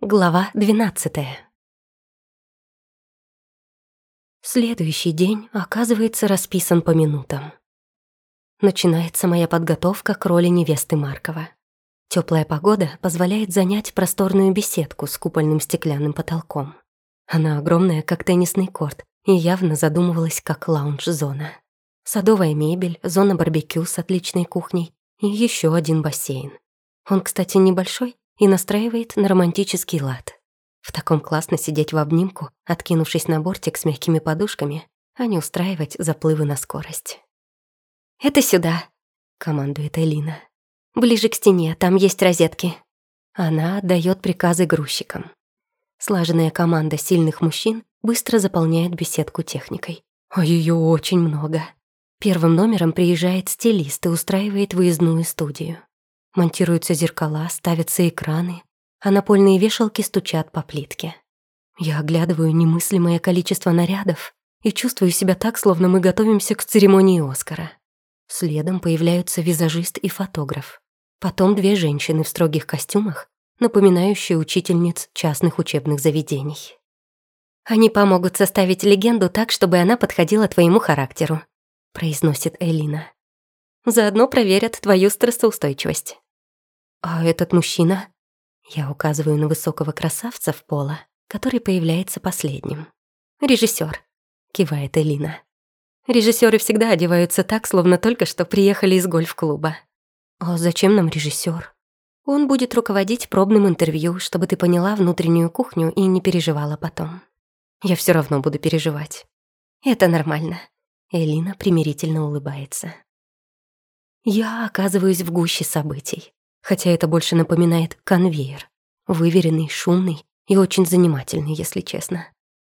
Глава 12 Следующий день оказывается расписан по минутам. Начинается моя подготовка к роли невесты Маркова. Теплая погода позволяет занять просторную беседку с купольным стеклянным потолком. Она огромная, как теннисный корт, и явно задумывалась как лаунж-зона. Садовая мебель, зона барбекю с отличной кухней и еще один бассейн. Он, кстати, небольшой, и настраивает на романтический лад. В таком классно сидеть в обнимку, откинувшись на бортик с мягкими подушками, а не устраивать заплывы на скорость. «Это сюда», — командует Элина. «Ближе к стене, там есть розетки». Она отдает приказы грузчикам. Слаженная команда сильных мужчин быстро заполняет беседку техникой. А ее очень много. Первым номером приезжает стилист и устраивает выездную студию. Монтируются зеркала, ставятся экраны, а напольные вешалки стучат по плитке. Я оглядываю немыслимое количество нарядов и чувствую себя так, словно мы готовимся к церемонии Оскара. Следом появляются визажист и фотограф. Потом две женщины в строгих костюмах, напоминающие учительниц частных учебных заведений. «Они помогут составить легенду так, чтобы она подходила твоему характеру», произносит Элина. «Заодно проверят твою стрессоустойчивость». «А этот мужчина?» Я указываю на высокого красавца в пола, который появляется последним. «Режиссер», — кивает Элина. Режиссеры всегда одеваются так, словно только что приехали из гольф-клуба. «А зачем нам режиссер? Он будет руководить пробным интервью, чтобы ты поняла внутреннюю кухню и не переживала потом. Я все равно буду переживать. Это нормально. Элина примирительно улыбается. Я оказываюсь в гуще событий хотя это больше напоминает конвейер. Выверенный, шумный и очень занимательный, если честно.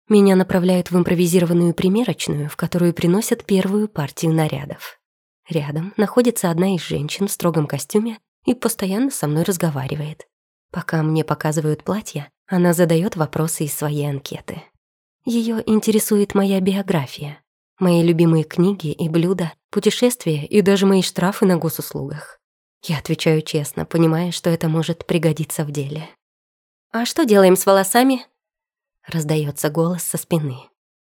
Меня направляют в импровизированную примерочную, в которую приносят первую партию нарядов. Рядом находится одна из женщин в строгом костюме и постоянно со мной разговаривает. Пока мне показывают платья, она задает вопросы из своей анкеты. Ее интересует моя биография, мои любимые книги и блюда, путешествия и даже мои штрафы на госуслугах. Я отвечаю честно, понимая, что это может пригодиться в деле. «А что делаем с волосами?» Раздается голос со спины.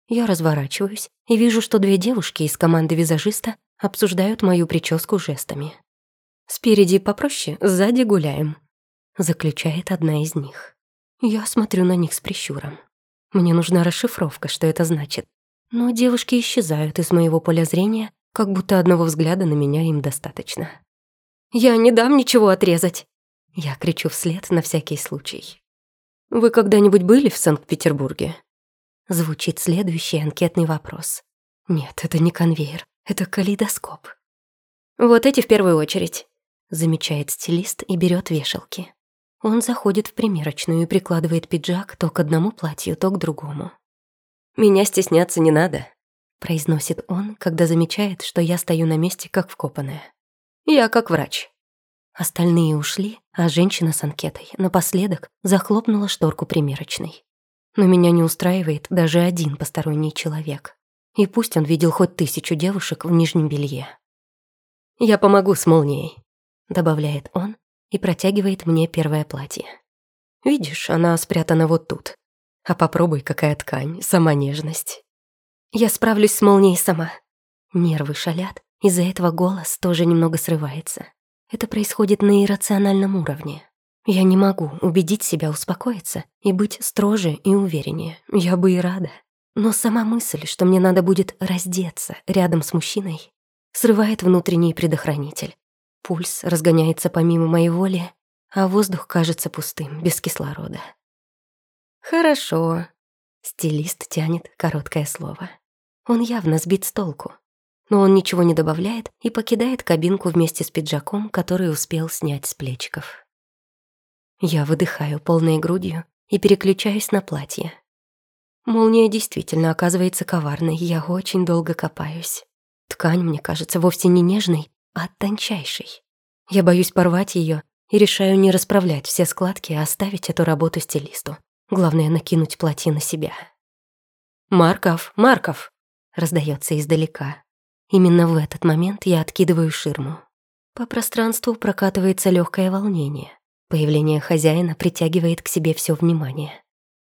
Я разворачиваюсь и вижу, что две девушки из команды визажиста обсуждают мою прическу жестами. «Спереди попроще, сзади гуляем», — заключает одна из них. Я смотрю на них с прищуром. Мне нужна расшифровка, что это значит. Но девушки исчезают из моего поля зрения, как будто одного взгляда на меня им достаточно. Я не дам ничего отрезать!» Я кричу вслед на всякий случай. «Вы когда-нибудь были в Санкт-Петербурге?» Звучит следующий анкетный вопрос. Нет, это не конвейер, это калейдоскоп. «Вот эти в первую очередь», — замечает стилист и берет вешалки. Он заходит в примерочную и прикладывает пиджак то к одному платью, то к другому. «Меня стесняться не надо», — произносит он, когда замечает, что я стою на месте, как вкопанная. Я как врач». Остальные ушли, а женщина с анкетой напоследок захлопнула шторку примерочной. Но меня не устраивает даже один посторонний человек. И пусть он видел хоть тысячу девушек в нижнем белье. «Я помогу с молнией», — добавляет он и протягивает мне первое платье. «Видишь, она спрятана вот тут. А попробуй, какая ткань, сама нежность». «Я справлюсь с молнией сама». Нервы шалят, из-за этого голос тоже немного срывается. Это происходит на иррациональном уровне. Я не могу убедить себя успокоиться и быть строже и увереннее. Я бы и рада. Но сама мысль, что мне надо будет раздеться рядом с мужчиной, срывает внутренний предохранитель. Пульс разгоняется помимо моей воли, а воздух кажется пустым, без кислорода. «Хорошо», — стилист тянет короткое слово. Он явно сбит с толку но он ничего не добавляет и покидает кабинку вместе с пиджаком, который успел снять с плечиков. Я выдыхаю полной грудью и переключаюсь на платье. Молния действительно оказывается коварной, я очень долго копаюсь. Ткань, мне кажется, вовсе не нежной, а тончайшей. Я боюсь порвать ее и решаю не расправлять все складки, а оставить эту работу стилисту. Главное — накинуть платье на себя. «Марков, Марков!» — раздается издалека. Именно в этот момент я откидываю ширму. По пространству прокатывается легкое волнение. Появление хозяина притягивает к себе все внимание.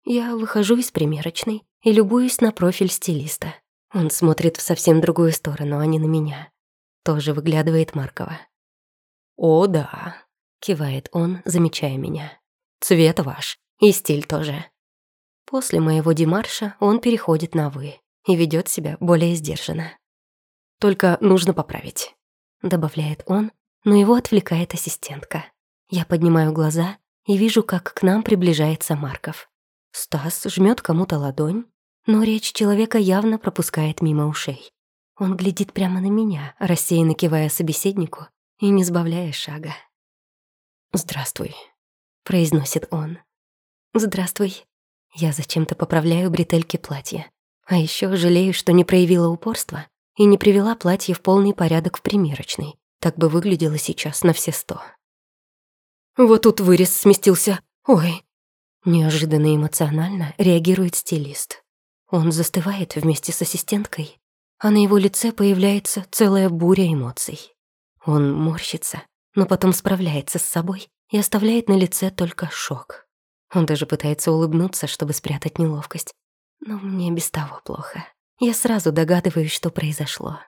Я выхожу из примерочной и любуюсь на профиль стилиста. Он смотрит в совсем другую сторону, а не на меня. Тоже выглядывает Маркова. «О, да», — кивает он, замечая меня. «Цвет ваш, и стиль тоже». После моего демарша он переходит на «вы» и ведет себя более сдержанно. «Только нужно поправить», — добавляет он, но его отвлекает ассистентка. Я поднимаю глаза и вижу, как к нам приближается Марков. Стас жмет кому-то ладонь, но речь человека явно пропускает мимо ушей. Он глядит прямо на меня, рассеянно кивая собеседнику и не сбавляя шага. «Здравствуй», — произносит он. «Здравствуй». Я зачем-то поправляю бретельки платья. А еще жалею, что не проявила упорства и не привела платье в полный порядок в примерочной. Так бы выглядело сейчас на все сто. Вот тут вырез сместился. Ой. Неожиданно эмоционально реагирует стилист. Он застывает вместе с ассистенткой, а на его лице появляется целая буря эмоций. Он морщится, но потом справляется с собой и оставляет на лице только шок. Он даже пытается улыбнуться, чтобы спрятать неловкость. Но мне без того плохо. Я сразу догадываюсь, что произошло.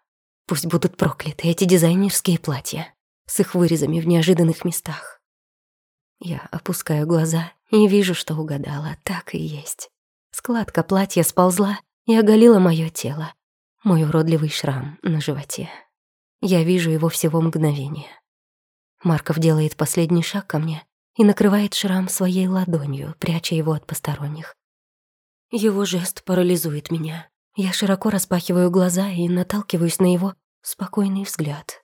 Пусть будут прокляты эти дизайнерские платья с их вырезами в неожиданных местах. Я опускаю глаза и вижу, что угадала. Так и есть. Складка платья сползла и оголила моё тело. Мой уродливый шрам на животе. Я вижу его всего мгновение. Марков делает последний шаг ко мне и накрывает шрам своей ладонью, пряча его от посторонних. Его жест парализует меня. Я широко распахиваю глаза и наталкиваюсь на его спокойный взгляд.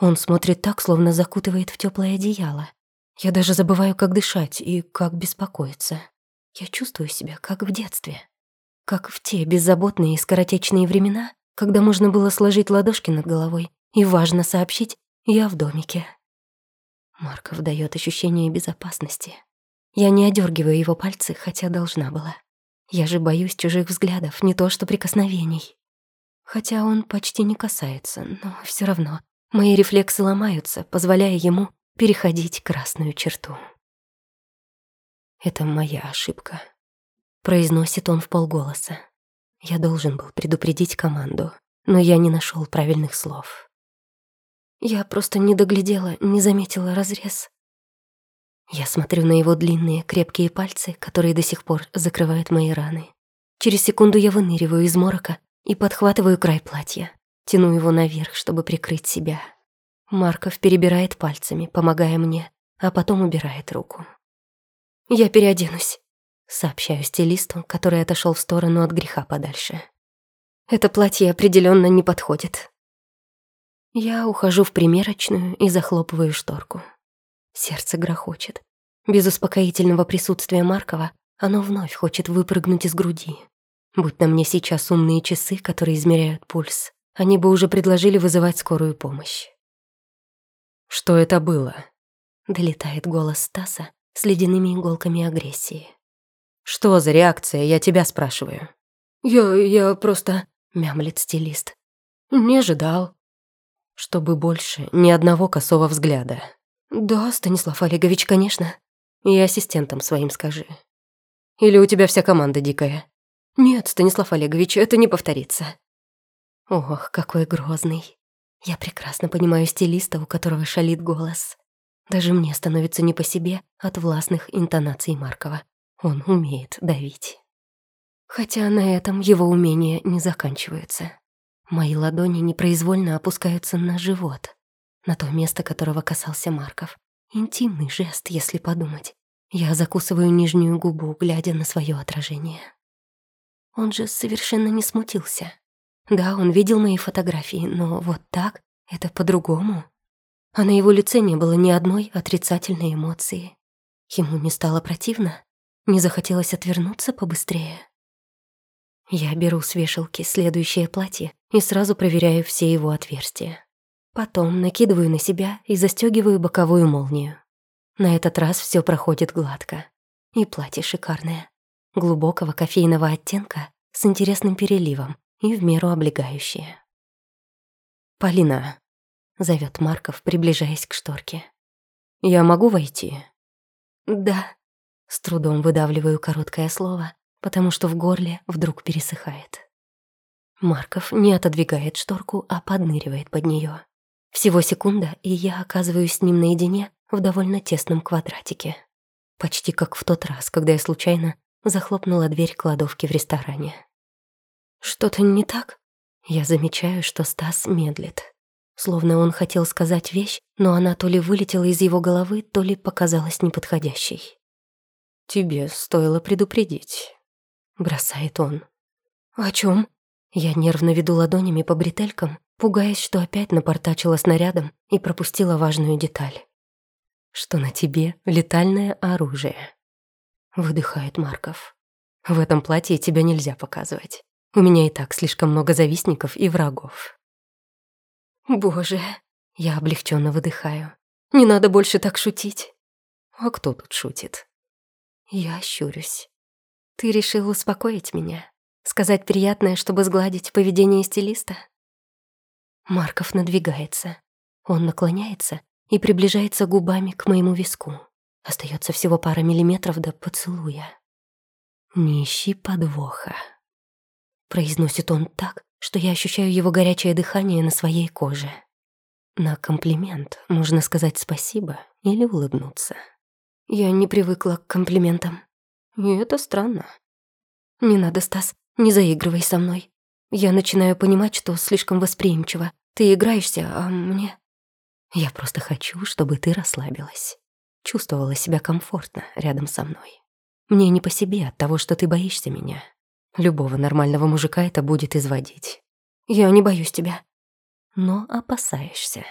Он смотрит так, словно закутывает в теплое одеяло. Я даже забываю, как дышать и как беспокоиться. Я чувствую себя, как в детстве. Как в те беззаботные и скоротечные времена, когда можно было сложить ладошки над головой и важно сообщить «я в домике». Марков дает ощущение безопасности. Я не одергиваю его пальцы, хотя должна была. Я же боюсь чужих взглядов, не то что прикосновений. Хотя он почти не касается, но все равно мои рефлексы ломаются, позволяя ему переходить красную черту. «Это моя ошибка», — произносит он в полголоса. Я должен был предупредить команду, но я не нашел правильных слов. Я просто не доглядела, не заметила разрез. Я смотрю на его длинные, крепкие пальцы, которые до сих пор закрывают мои раны. Через секунду я выныриваю из морока и подхватываю край платья, тяну его наверх, чтобы прикрыть себя. Марков перебирает пальцами, помогая мне, а потом убирает руку. «Я переоденусь», — сообщаю стилисту, который отошел в сторону от греха подальше. «Это платье определенно не подходит». Я ухожу в примерочную и захлопываю шторку. Сердце грохочет. Без успокоительного присутствия Маркова оно вновь хочет выпрыгнуть из груди. Будь на мне сейчас умные часы, которые измеряют пульс, они бы уже предложили вызывать скорую помощь. «Что это было?» — долетает голос Стаса с ледяными иголками агрессии. «Что за реакция, я тебя спрашиваю?» «Я... я просто...» — мямлит стилист. «Не ожидал». «Чтобы больше ни одного косого взгляда». «Да, Станислав Олегович, конечно». «И ассистентам своим скажи». «Или у тебя вся команда дикая?» «Нет, Станислав Олегович, это не повторится». Ох, какой грозный. Я прекрасно понимаю стилиста, у которого шалит голос. Даже мне становится не по себе от властных интонаций Маркова. Он умеет давить. Хотя на этом его умения не заканчиваются. Мои ладони непроизвольно опускаются на живот, на то место, которого касался Марков. Интимный жест, если подумать. Я закусываю нижнюю губу, глядя на свое отражение. Он же совершенно не смутился. Да, он видел мои фотографии, но вот так — это по-другому. А на его лице не было ни одной отрицательной эмоции. Ему не стало противно, не захотелось отвернуться побыстрее. Я беру с вешалки следующее платье и сразу проверяю все его отверстия. Потом накидываю на себя и застегиваю боковую молнию. На этот раз все проходит гладко. И платье шикарное. Глубокого кофейного оттенка с интересным переливом, и в меру облегающие. «Полина», — зовет Марков, приближаясь к шторке. «Я могу войти?» Да. С трудом выдавливаю короткое слово, потому что в горле вдруг пересыхает. Марков не отодвигает шторку, а подныривает под нее. Всего секунда, и я оказываюсь с ним наедине в довольно тесном квадратике. Почти как в тот раз, когда я случайно захлопнула дверь кладовки в ресторане. «Что-то не так?» Я замечаю, что Стас медлит. Словно он хотел сказать вещь, но она то ли вылетела из его головы, то ли показалась неподходящей. «Тебе стоило предупредить», — бросает он. «О чем? Я нервно веду ладонями по бретелькам, пугаясь, что опять напортачила снарядом и пропустила важную деталь. «Что на тебе летальное оружие», — выдыхает Марков. «В этом платье тебя нельзя показывать. У меня и так слишком много завистников и врагов». «Боже!» — я облегченно выдыхаю. «Не надо больше так шутить». «А кто тут шутит?» Я щурюсь. «Ты решил успокоить меня?» Сказать приятное, чтобы сгладить поведение стилиста? Марков надвигается. Он наклоняется и приближается губами к моему виску. Остается всего пара миллиметров до поцелуя. «Не ищи подвоха», — произносит он так, что я ощущаю его горячее дыхание на своей коже. На комплимент можно сказать спасибо или улыбнуться. Я не привыкла к комплиментам. И это странно. Не надо, Стас. Не заигрывай со мной. Я начинаю понимать, что слишком восприимчива. Ты играешься, а мне... Я просто хочу, чтобы ты расслабилась. Чувствовала себя комфортно рядом со мной. Мне не по себе от того, что ты боишься меня. Любого нормального мужика это будет изводить. Я не боюсь тебя. Но опасаешься.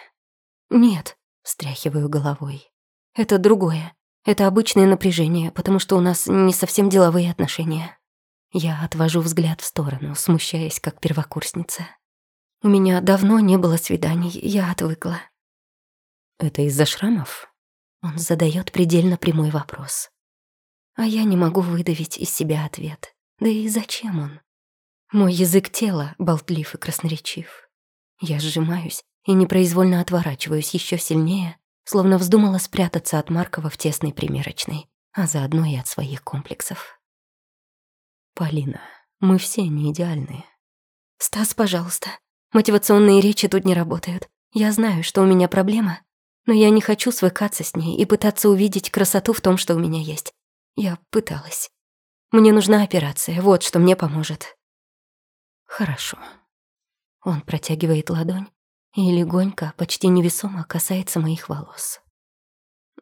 Нет, встряхиваю головой. Это другое. Это обычное напряжение, потому что у нас не совсем деловые отношения. Я отвожу взгляд в сторону, смущаясь, как первокурсница. У меня давно не было свиданий, я отвыкла. Это из-за шрамов? Он задает предельно прямой вопрос. А я не могу выдавить из себя ответ. Да и зачем он? Мой язык тела болтлив и красноречив. Я сжимаюсь и непроизвольно отворачиваюсь еще сильнее, словно вздумала спрятаться от Маркова в тесной примерочной, а заодно и от своих комплексов. Полина, мы все не идеальные. Стас, пожалуйста. Мотивационные речи тут не работают. Я знаю, что у меня проблема, но я не хочу свыкаться с ней и пытаться увидеть красоту в том, что у меня есть. Я пыталась. Мне нужна операция, вот что мне поможет. Хорошо. Он протягивает ладонь и легонько, почти невесомо касается моих волос.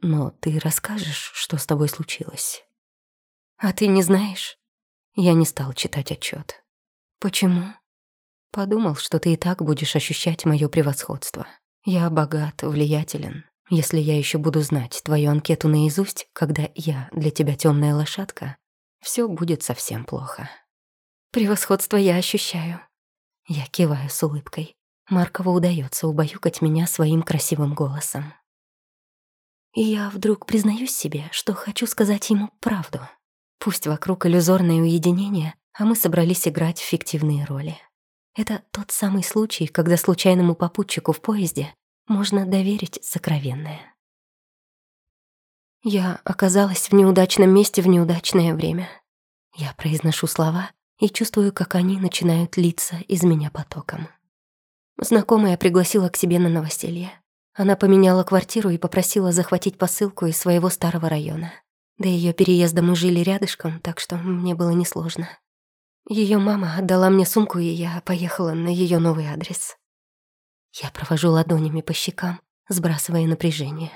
Но ты расскажешь, что с тобой случилось? А ты не знаешь? Я не стал читать отчет. Почему? Подумал, что ты и так будешь ощущать мое превосходство. Я богат, влиятелен. Если я еще буду знать твою анкету наизусть, когда я для тебя темная лошадка, все будет совсем плохо. Превосходство я ощущаю. Я киваю с улыбкой. Маркову удается убаюкать меня своим красивым голосом. И я вдруг признаюсь себе, что хочу сказать ему правду. Пусть вокруг иллюзорное уединение, а мы собрались играть в фиктивные роли. Это тот самый случай, когда случайному попутчику в поезде можно доверить сокровенное. Я оказалась в неудачном месте в неудачное время. Я произношу слова и чувствую, как они начинают литься из меня потоком. Знакомая пригласила к себе на новоселье. Она поменяла квартиру и попросила захватить посылку из своего старого района. До ее переезда мы жили рядышком, так что мне было несложно. Ее мама отдала мне сумку, и я поехала на ее новый адрес. Я провожу ладонями по щекам, сбрасывая напряжение.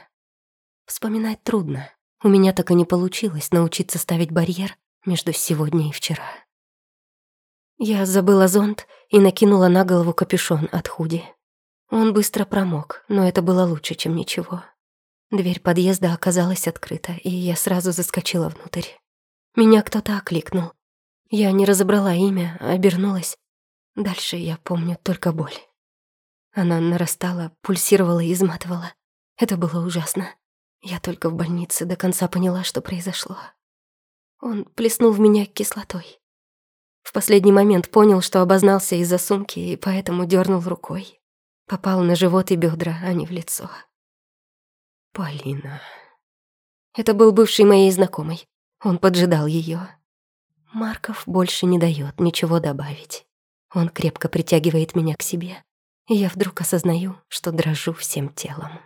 Вспоминать трудно. У меня так и не получилось научиться ставить барьер между сегодня и вчера. Я забыла зонт и накинула на голову капюшон от худи. Он быстро промок, но это было лучше, чем ничего. Дверь подъезда оказалась открыта, и я сразу заскочила внутрь. Меня кто-то окликнул. Я не разобрала имя, обернулась. Дальше я помню только боль. Она нарастала, пульсировала и изматывала. Это было ужасно. Я только в больнице до конца поняла, что произошло. Он плеснул в меня кислотой. В последний момент понял, что обознался из-за сумки, и поэтому дернул рукой. Попал на живот и бедра, а не в лицо. Полина. Это был бывший моей знакомой. Он поджидал ее. Марков больше не дает ничего добавить. Он крепко притягивает меня к себе, и я вдруг осознаю, что дрожу всем телом.